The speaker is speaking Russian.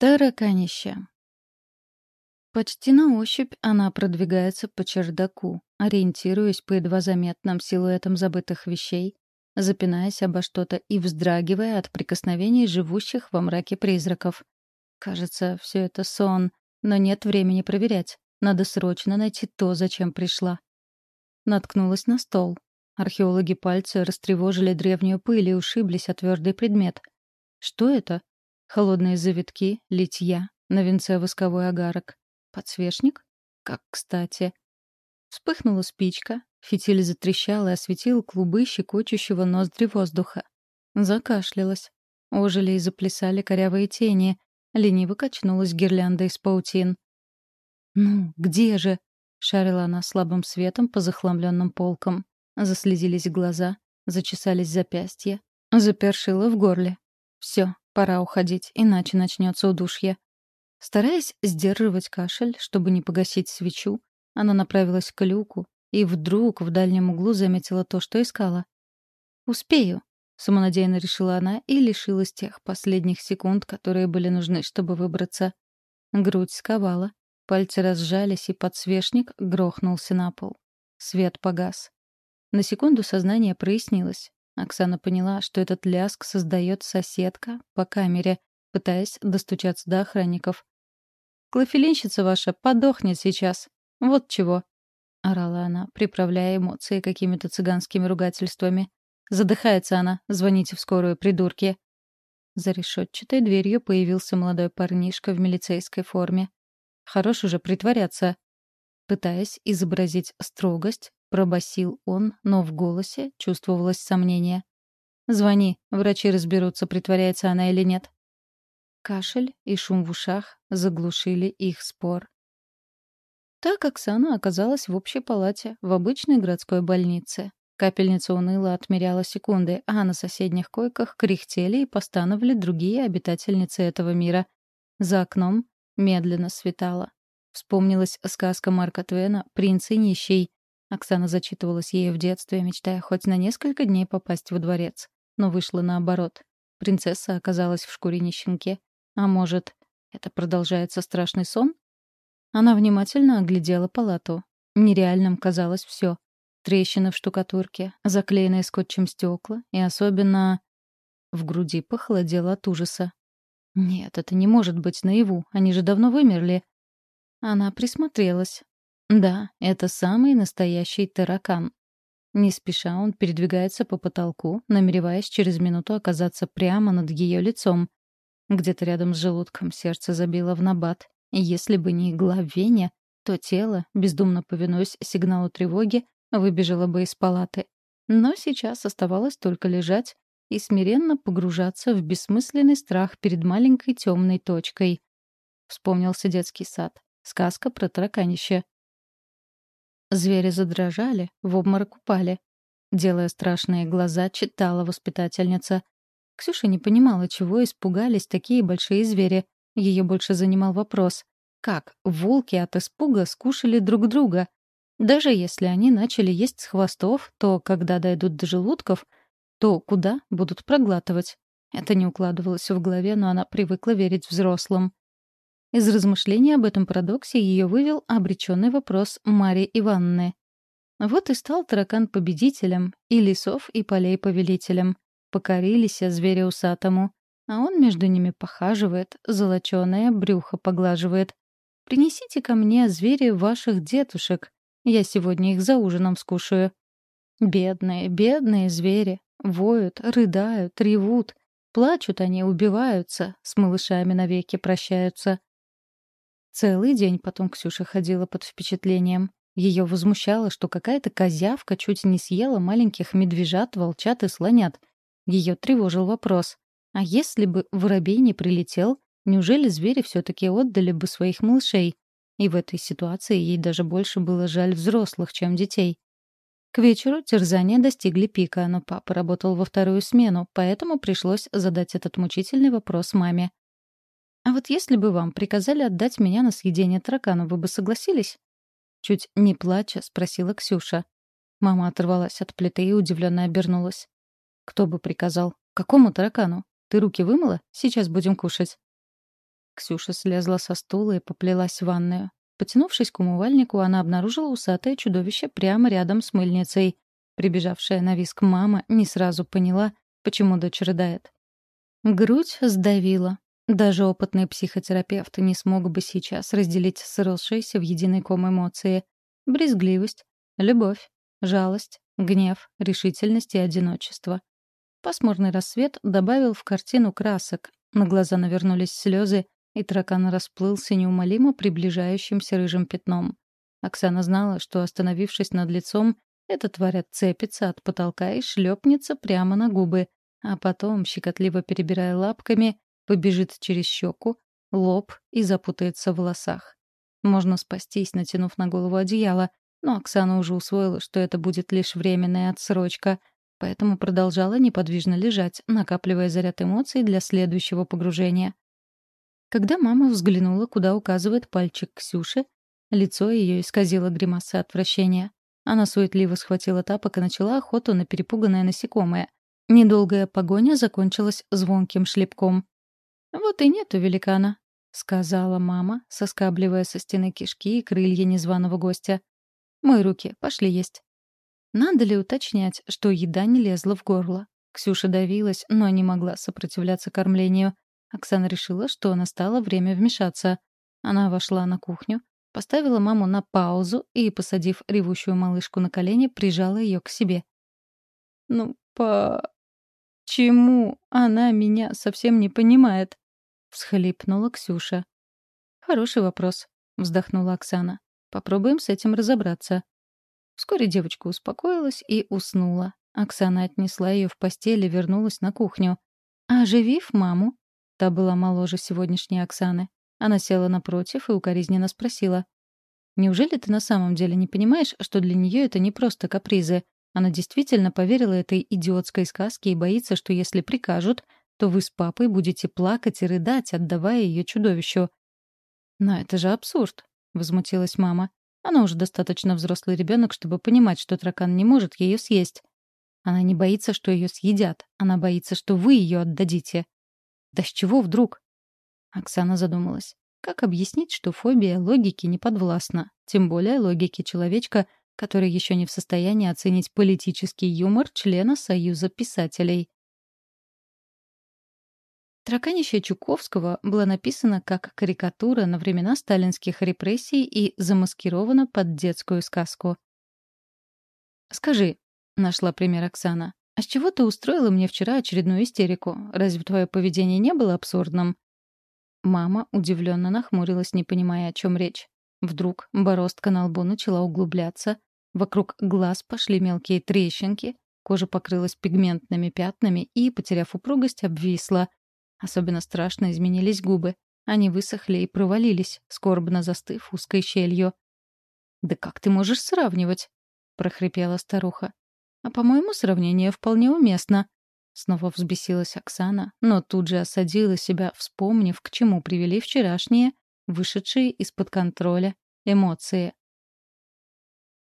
Тараканище. Почти на ощупь она продвигается по чердаку, ориентируясь по едва заметным силуэтам забытых вещей, запинаясь обо что-то и вздрагивая от прикосновений живущих во мраке призраков. Кажется, все это сон, но нет времени проверять. Надо срочно найти то, зачем пришла. Наткнулась на стол. Археологи пальцы растревожили древнюю пыль и ушиблись о твердый предмет. Что это? Холодные завитки, литья, на венце восковой агарок. Подсвечник? Как кстати. Вспыхнула спичка, фитиль затрещал и осветил клубы щекочущего ноздри воздуха. Закашлялась. Ожили и заплясали корявые тени. Лениво качнулась гирлянда из паутин. «Ну, где же?» — шарила она слабым светом по захламленным полкам. Заслезились глаза, зачесались запястья, запершило в горле. Все, Пора уходить, иначе начнется удушье. Стараясь сдерживать кашель, чтобы не погасить свечу, она направилась к люку и вдруг в дальнем углу заметила то, что искала. «Успею», — самонадеянно решила она и лишилась тех последних секунд, которые были нужны, чтобы выбраться. Грудь сковала, пальцы разжались, и подсвечник грохнулся на пол. Свет погас. На секунду сознание прояснилось. Оксана поняла, что этот ляск создает соседка по камере, пытаясь достучаться до охранников. «Клофелинщица ваша подохнет сейчас. Вот чего!» — орала она, приправляя эмоции какими-то цыганскими ругательствами. «Задыхается она. Звоните в скорую, придурки!» За решетчатой дверью появился молодой парнишка в милицейской форме. «Хорош уже притворяться!» Пытаясь изобразить строгость, Пробасил он, но в голосе чувствовалось сомнение. «Звони, врачи разберутся, притворяется она или нет». Кашель и шум в ушах заглушили их спор. Так Оксана оказалась в общей палате, в обычной городской больнице. Капельница уныло отмеряла секунды, а на соседних койках кряхтели и постановали другие обитательницы этого мира. За окном медленно светало. Вспомнилась сказка Марка Твена «Принц и нищий», Оксана зачитывалась ею в детстве, мечтая хоть на несколько дней попасть во дворец. Но вышло наоборот. Принцесса оказалась в шкуре нищенки. А может, это продолжается страшный сон? Она внимательно оглядела палату. Нереальным казалось все: Трещины в штукатурке, заклеенные скотчем стекла и особенно... В груди похолодело от ужаса. Нет, это не может быть наяву, они же давно вымерли. Она присмотрелась, да, это самый настоящий таракан. Не спеша он передвигается по потолку, намереваясь через минуту оказаться прямо над ее лицом. Где-то рядом с желудком сердце забило в набат. Если бы не игла в вене, то тело, бездумно повинуясь сигналу тревоги, выбежало бы из палаты. Но сейчас оставалось только лежать и смиренно погружаться в бессмысленный страх перед маленькой темной точкой. Вспомнился детский сад. Сказка про тараканище. Звери задрожали, в обморок упали. Делая страшные глаза, читала воспитательница. Ксюша не понимала, чего испугались такие большие звери. Ее больше занимал вопрос. Как волки от испуга скушали друг друга? Даже если они начали есть с хвостов, то когда дойдут до желудков, то куда будут проглатывать? Это не укладывалось в голове, но она привыкла верить взрослым. Из размышлений об этом парадоксе ее вывел обреченный вопрос Марии Ивановны. Вот и стал таракан победителем, и лесов, и полей повелителем. Покорились зверя усатому, а он между ними похаживает, золоченое брюхо поглаживает. «Принесите ко мне звери ваших дедушек, я сегодня их за ужином скушаю». Бедные, бедные звери. Воют, рыдают, ревут. Плачут они, убиваются, с малышами навеки прощаются. Целый день потом Ксюша ходила под впечатлением. Ее возмущало, что какая-то козявка чуть не съела маленьких медвежат, волчат и слонят. Ее тревожил вопрос. А если бы воробей не прилетел, неужели звери все-таки отдали бы своих малышей? И в этой ситуации ей даже больше было жаль взрослых, чем детей. К вечеру терзания достигли пика, но папа работал во вторую смену, поэтому пришлось задать этот мучительный вопрос маме. Вот если бы вам приказали отдать меня на съедение таракану, вы бы согласились? Чуть не плача, спросила Ксюша. Мама оторвалась от плиты и удивленно обернулась. Кто бы приказал? Какому таракану? Ты руки вымыла? Сейчас будем кушать. Ксюша слезла со стула и поплелась в ванную. Потянувшись к умывальнику, она обнаружила усатое чудовище прямо рядом с мыльницей. Прибежавшая на виск мама не сразу поняла, почему дочь рыдает. Грудь сдавила. Даже опытный психотерапевт не смог бы сейчас разделить сросшиеся в единый ком эмоции. Брезгливость, любовь, жалость, гнев, решительность и одиночество. Пасмурный рассвет добавил в картину красок. На глаза навернулись слезы, и таракан расплылся неумолимо приближающимся рыжим пятном. Оксана знала, что, остановившись над лицом, эта тварь отцепится от потолка и шлепнется прямо на губы, а потом, щекотливо перебирая лапками, побежит через щеку, лоб и запутается в волосах. Можно спастись, натянув на голову одеяло, но Оксана уже усвоила, что это будет лишь временная отсрочка, поэтому продолжала неподвижно лежать, накапливая заряд эмоций для следующего погружения. Когда мама взглянула, куда указывает пальчик Ксюши, лицо ее исказило гримаса отвращения. Она суетливо схватила тапок и начала охоту на перепуганное насекомое. Недолгая погоня закончилась звонким шлепком. «Вот и нету великана», — сказала мама, соскабливая со стены кишки и крылья незваного гостя. «Мой руки, пошли есть». Надо ли уточнять, что еда не лезла в горло? Ксюша давилась, но не могла сопротивляться кормлению. Оксана решила, что настало время вмешаться. Она вошла на кухню, поставила маму на паузу и, посадив ревущую малышку на колени, прижала ее к себе. «Ну, по... чему она меня совсем не понимает?» — всхлипнула Ксюша. «Хороший вопрос», — вздохнула Оксана. «Попробуем с этим разобраться». Вскоре девочка успокоилась и уснула. Оксана отнесла ее в постель и вернулась на кухню. Оживив маму, Та была моложе сегодняшней Оксаны. Она села напротив и укоризненно спросила. «Неужели ты на самом деле не понимаешь, что для нее это не просто капризы? Она действительно поверила этой идиотской сказке и боится, что если прикажут, то вы с папой будете плакать и рыдать, отдавая ее чудовищу». «Но это же абсурд», — возмутилась мама. «Она уже достаточно взрослый ребенок, чтобы понимать, что таракан не может ее съесть. Она не боится, что ее съедят. Она боится, что вы ее отдадите. Да с чего вдруг? Оксана задумалась. Как объяснить, что фобия логики не подвластна? Тем более логики человечка, который еще не в состоянии оценить политический юмор члена Союза писателей. Траканище Чуковского было написано как карикатура на времена сталинских репрессий и замаскировано под детскую сказку. «Скажи», — нашла пример Оксана, «А с чего ты устроила мне вчера очередную истерику? Разве твое поведение не было абсурдным?» Мама удивленно нахмурилась, не понимая, о чем речь. Вдруг бороздка на лбу начала углубляться, вокруг глаз пошли мелкие трещинки, кожа покрылась пигментными пятнами и, потеряв упругость, обвисла. Особенно страшно изменились губы. Они высохли и провалились, скорбно застыв узкой щелью. «Да как ты можешь сравнивать?» — прохрипела старуха. А, по-моему, сравнение вполне уместно. Снова взбесилась Оксана, но тут же осадила себя, вспомнив, к чему привели вчерашние, вышедшие из-под контроля, эмоции.